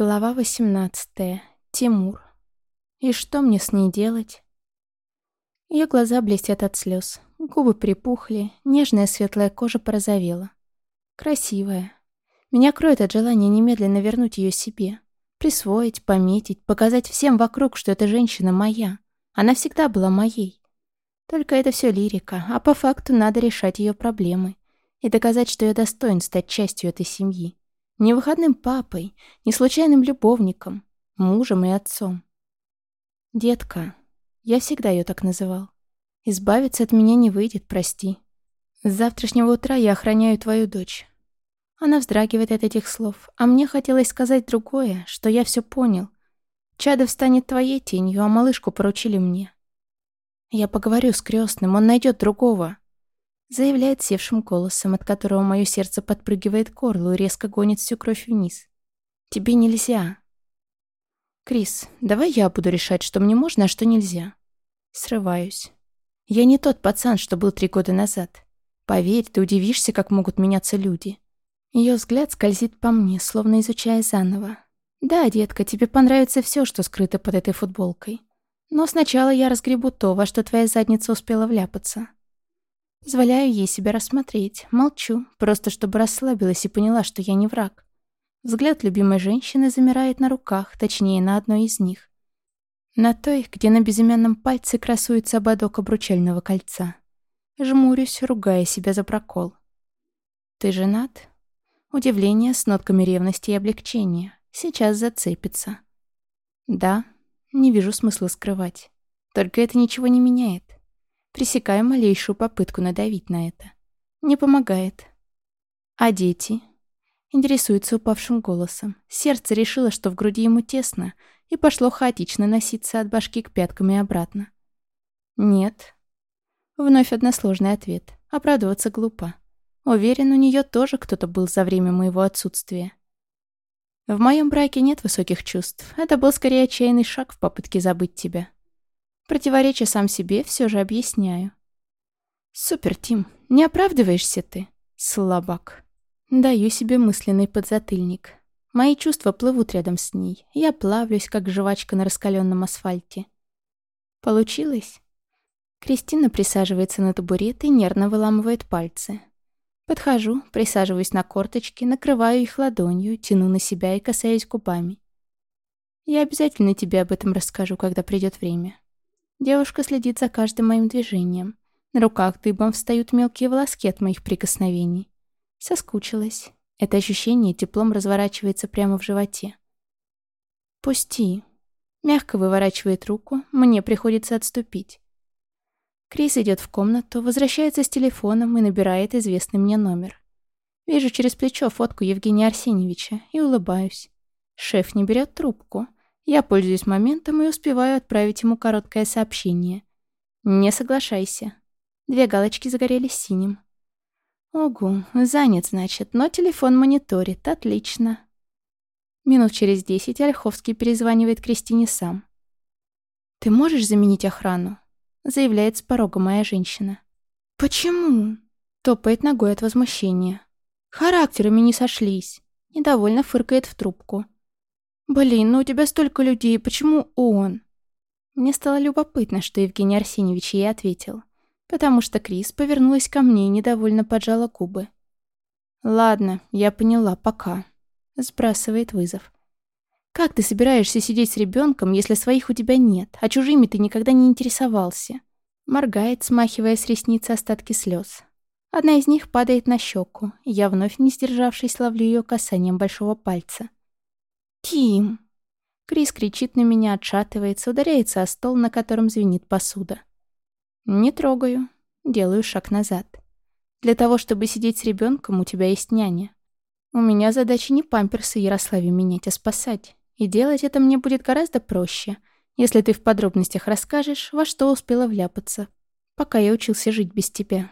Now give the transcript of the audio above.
Глава 18. Тимур. И что мне с ней делать? Ее глаза блестят от слез, губы припухли, нежная светлая кожа порозовела. Красивая. Меня кроет от желания немедленно вернуть ее себе. Присвоить, пометить, показать всем вокруг, что эта женщина моя. Она всегда была моей. Только это все лирика, а по факту надо решать ее проблемы и доказать, что я достоин стать частью этой семьи. Не выходным папой, не случайным любовником, мужем и отцом. Детка, я всегда ее так называл. Избавиться от меня не выйдет, прости. С завтрашнего утра я охраняю твою дочь. Она вздрагивает от этих слов, а мне хотелось сказать другое, что я все понял. Чадов станет твоей тенью, а малышку поручили мне. Я поговорю с крестным, он найдет другого заявляет севшим голосом, от которого мое сердце подпрыгивает к горлу и резко гонит всю кровь вниз. «Тебе нельзя». «Крис, давай я буду решать, что мне можно, а что нельзя». Срываюсь. Я не тот пацан, что был три года назад. Поверь, ты удивишься, как могут меняться люди. Ее взгляд скользит по мне, словно изучая заново. Да, детка, тебе понравится все, что скрыто под этой футболкой. Но сначала я разгребу то, во что твоя задница успела вляпаться. Позволяю ей себя рассмотреть. Молчу, просто чтобы расслабилась и поняла, что я не враг. Взгляд любимой женщины замирает на руках, точнее, на одной из них. На той, где на безымянном пальце красуется ободок обручального кольца. Жмурюсь, ругая себя за прокол. «Ты женат?» Удивление с нотками ревности и облегчения. Сейчас зацепится. «Да, не вижу смысла скрывать. Только это ничего не меняет пресекая малейшую попытку надавить на это. Не помогает. А дети? Интересуется упавшим голосом. Сердце решило, что в груди ему тесно, и пошло хаотично носиться от башки к пяткам и обратно. Нет. Вновь односложный ответ. Оправдываться глупо. Уверен, у нее тоже кто-то был за время моего отсутствия. В моем браке нет высоких чувств. Это был скорее отчаянный шаг в попытке забыть тебя. Противореча сам себе, все же объясняю. «Супер, Тим, не оправдываешься ты, слабак». Даю себе мысленный подзатыльник. Мои чувства плывут рядом с ней. Я плавлюсь, как жвачка на раскаленном асфальте. Получилось? Кристина присаживается на табурет и нервно выламывает пальцы. Подхожу, присаживаюсь на корточки, накрываю их ладонью, тяну на себя и касаюсь губами. Я обязательно тебе об этом расскажу, когда придет время. Девушка следит за каждым моим движением. На руках дыбом встают мелкие волоски от моих прикосновений. Соскучилась. Это ощущение теплом разворачивается прямо в животе. «Пусти». Мягко выворачивает руку, мне приходится отступить. Крис идет в комнату, возвращается с телефоном и набирает известный мне номер. Вижу через плечо фотку Евгения Арсеньевича и улыбаюсь. Шеф не берет трубку. Я пользуюсь моментом и успеваю отправить ему короткое сообщение. «Не соглашайся». Две галочки загорелись синим. Ого, занят, значит, но телефон мониторит. Отлично. Минут через десять Ольховский перезванивает Кристине сам. «Ты можешь заменить охрану?» заявляет с порога моя женщина. «Почему?» топает ногой от возмущения. «Характерами не сошлись». Недовольно фыркает в трубку. «Блин, ну у тебя столько людей, почему он?» Мне стало любопытно, что Евгений Арсеньевич ей ответил, потому что Крис повернулась ко мне и недовольно поджала губы. «Ладно, я поняла, пока», — сбрасывает вызов. «Как ты собираешься сидеть с ребенком, если своих у тебя нет, а чужими ты никогда не интересовался?» Моргает, смахивая с ресницы остатки слез. Одна из них падает на щеку, я, вновь не сдержавшись, ловлю ее касанием большого пальца. «Тим!» Крис кричит на меня, отшатывается, ударяется о стол, на котором звенит посуда. Не трогаю. Делаю шаг назад. Для того, чтобы сидеть с ребенком, у тебя есть няня. У меня задача не памперсы Ярославе менять, а спасать. И делать это мне будет гораздо проще, если ты в подробностях расскажешь, во что успела вляпаться, пока я учился жить без тебя.